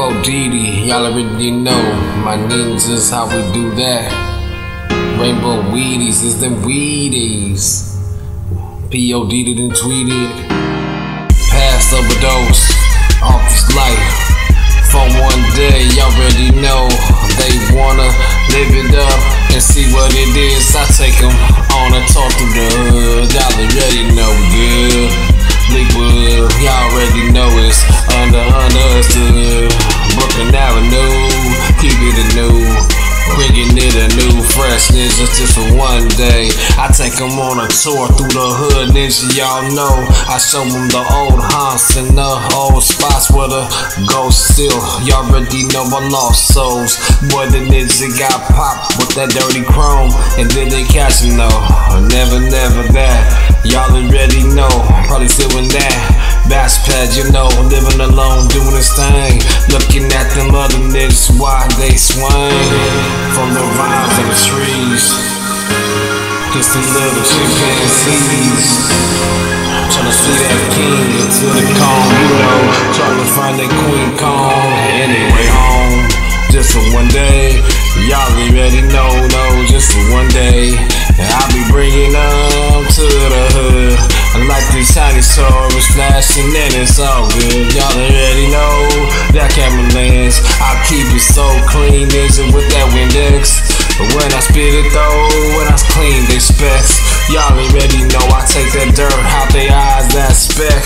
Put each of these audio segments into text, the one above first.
Diddy, y'all already know. My ninjas, how we do that. Rainbow Weedies is them Weedies. P.O. Diddy and tweeted. Past overdose, off this life. For one day, y'all already know. They wanna live it up and see what it is. I take them on a tour through the hood. Y'all already know good. Lakewood, y'all already know it's take them on a tour through the hood, ninja, y'all know. I show them the old haunts and the old spots where the ghosts still. Y'all already know I lost souls. Boy, the ninja got popped with that dirty chrome, and then they catch him though. Never, never that. Y'all already know, probably still in that. Bass pad, you know, living alone, doing his thing. Looking at them other niggas, why they swing from the trees. A little chimpanzees. Tryna see that king into the cone, you know. Tryna find that queen cone. Anyway, home. Just for one day. Y'all already know, no, just for one day. And I'll be bringing them to the hood. I like these shiny stars flashing and it's all good. Y'all already know that camera lens. I keep it so clean, is it with that Windex? But when I spit it though, Y'all already know I take that dirt out they eyes, that speck.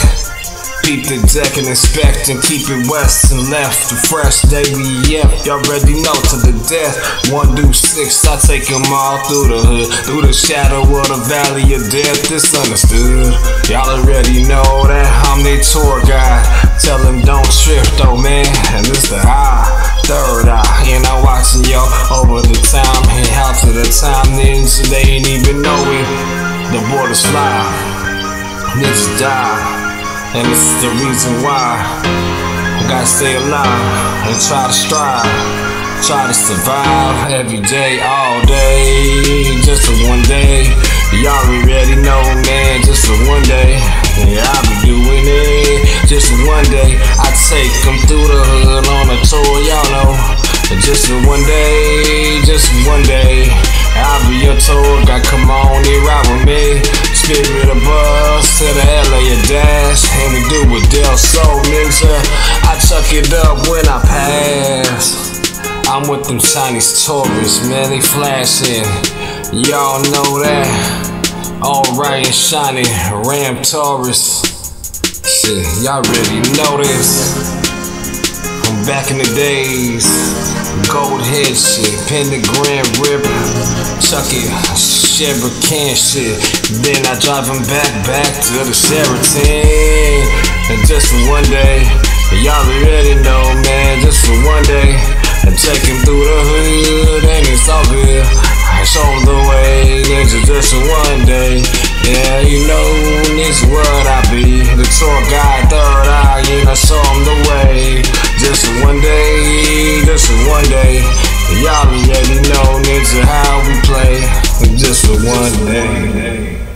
Peep the deck and inspect and keep it west and left. The fresh day we yep, y'all already know to the death. One do six, I take them all through the hood, through the shadow of the valley of death. It's understood. Y'all already know that I'm their tour guide. Tell them don't trip though, man. And this the high. Third eye, and I'm watching y'all over the time and out to the time. Ninjas, they ain't even know it. The borders fly, ninjas die. And this is the reason why I gotta stay alive and try to strive. Try to survive every day, all day. Just for one day. Y'all already know, man. Just for one day. Yeah, I'll be doing it. Just for one day. I take them through the hood on a tour, y'all know. Just for one day. Just for one day. I'll be your tour guide. Come on with me. Spirit of bus to the LA a dash. And we do it Del Sol Ninja. I chuck it up when I pass. I'm with them Chinese tourists, man. They flashing. Y'all know that. Alright and shiny. Ram Taurus. Shit, y'all really know this. From back in the days. Gold head shit, pentagram rip, chuck it, Chevy can shit. Then I drive him back, back to the Sheraton. And just for one day, y'all already know, man, just for one day. I take him through the hood, one name.